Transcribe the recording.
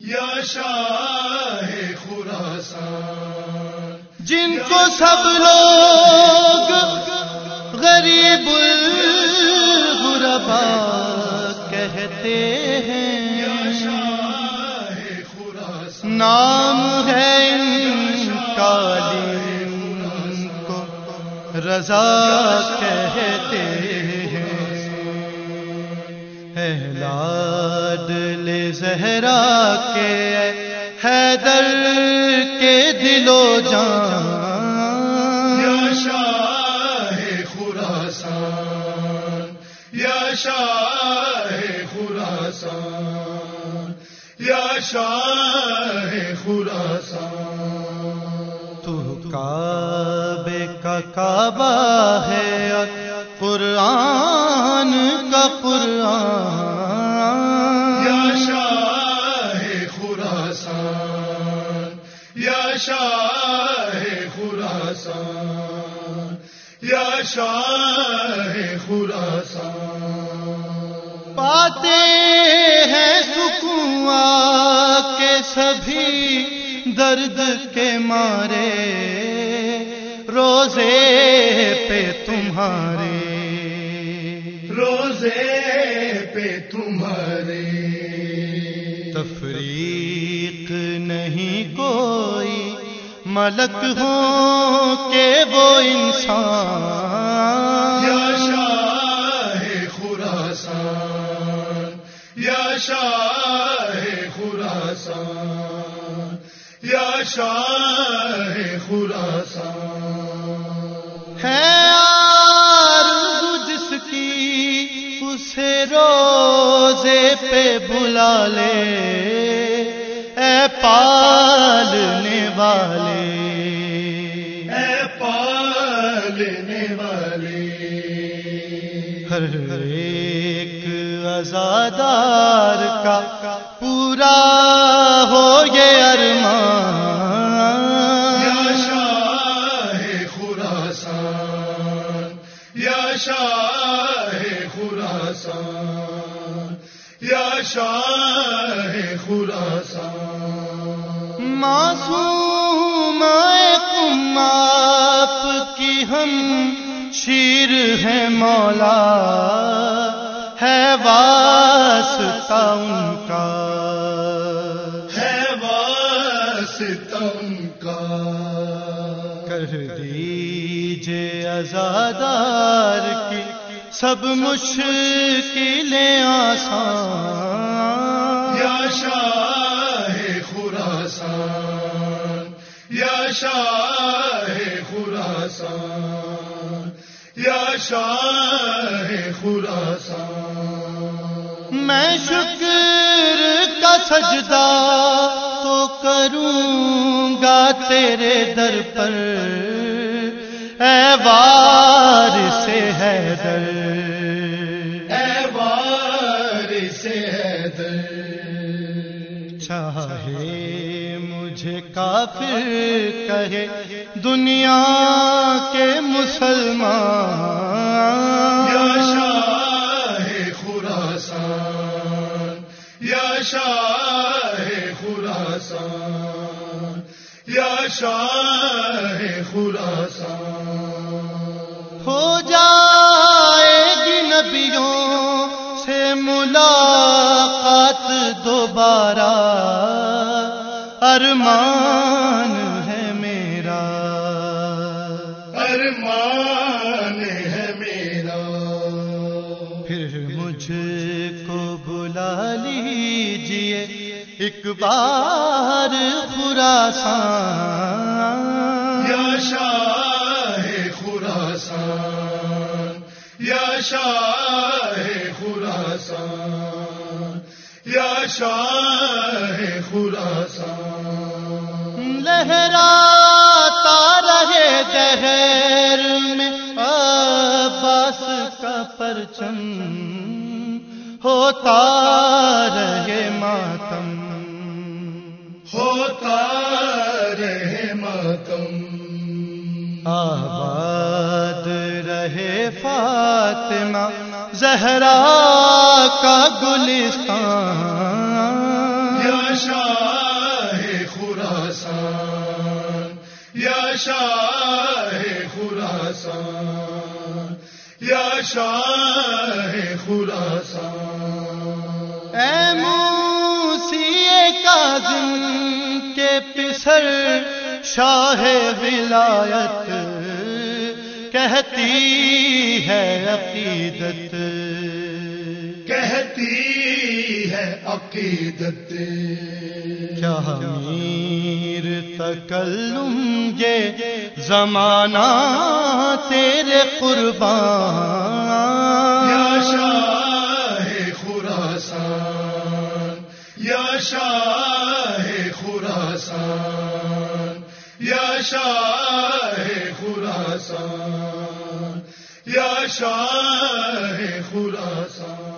یا شاہ خراسان جن کو سب لوگ غریب غربا کہتے ہیں۔ شاہ خراسان۔ نام ہے ان کا لیکن ان کو رضا کہتے ہیں۔ لے زہرا کے حیدر کے دل و جان۔ یا شاہ خراسان یا شاہ خراسان یا شاہ خراسان۔ تو کعبے کا کعبہ ہے قرآن کا قرآن۔ یا شاہ خراسان۔ پاتے ہیں سکون کے سبھی درد کے مارے روزے پہ تمہارے۔ روزے پہ تمہارے۔ تفریق نہیں کوئی ملک ہو کہ وہ انسان۔ یا شاہ خراسان یا شاہ خراسان یا شاہ خراسان۔ ہے جس کی اسے روزے پہ بلا لے۔ اے پالنے والے۔ اے پالنے والے۔ ہر ایک ازادار کا پورا ہو یہ ارمان۔ یا شاہ خراسان یا شاہ خراسان یا شاہ خراسان۔ معصوم آپ کی ہم شیر ہے مولا ہے واسطہ ان کا۔ ہے واسطم کا۔ کر دیجے ازادار کی سب مشکلیں آسان۔ یا شاہ خراسان یا شاہ خراسان یا شاہ خراسان۔ میں شکر کا سجدہ تو کروں گا تیرے در پر۔ اے وار سے ہے در اے وارث حیدر۔ چاہے مجھے کافر کہے دنیا کے مسلمان۔ یا شاہ خراسان یا شاہ خراسان یا شاہ خراسان۔ ہو جائے گی نبیوں سے ملاقات دوبارہ۔ ارمان ہے میرا۔ ارمان ہے میرا۔ پھر مجھ کو بلا لیجیے ایک بار خراسان یا شاہ خراسان یا شاہ خراسان یا شاہ خراسان لہراتا رہے دہر میں عباس کا پرچم ہوتا رہے ماتم۔ فاطمہ زہرا کا گلستان۔ یا شاہ خراسان یا شاہ خراسان یا شاہ خراسان۔ اے موسی کاظم کے پسر شاہ ولایت۔ کہتی ہے عقیدت۔ کہتی ہے عقیدت۔ کیا میر تکلم یہ زمانہ تیرے قربان خراسان یا شاہ خراسان.